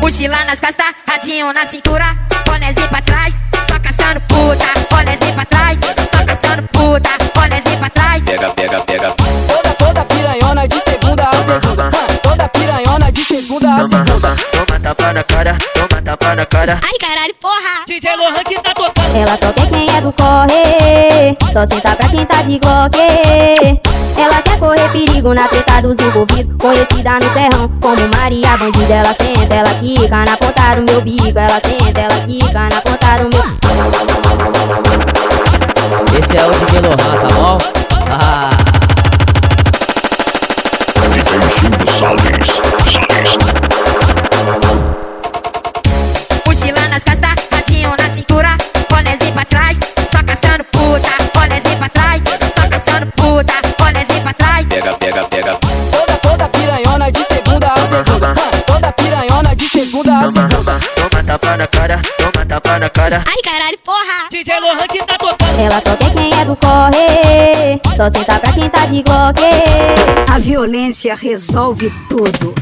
Mochila nas costas, radinho na cintura, bonézinho pra trás, só caçando puta, bonézinho pra trás, só caçando puta, bonézinho pra trás. Pega, pega, pega. Toda, toda piranhona de segunda a segunda. Toda piranhona de segunda a segunda. Toma tapa na cara, toma tapa na cara. Ai caralho, porra! DJ Lohan que tá tocando. Ela só quer quem é do corre, só senta pra quem tá de glock. Ela quer perigo na treta dos envolvidos, conhecida no serrão como Maria Bandida. Ela senta, ela quica na ponta do meu bico, ela senta, ela quica na ponta do meu. Esse é o DJ Lohan, tá bom? Tapa na cara, toma tapa na cara. Ai caralho, porra! DJ Lohan que tá tocando. Ela só quer quem é do corre, só senta pra quem tá de glock. A violência resolve tudo.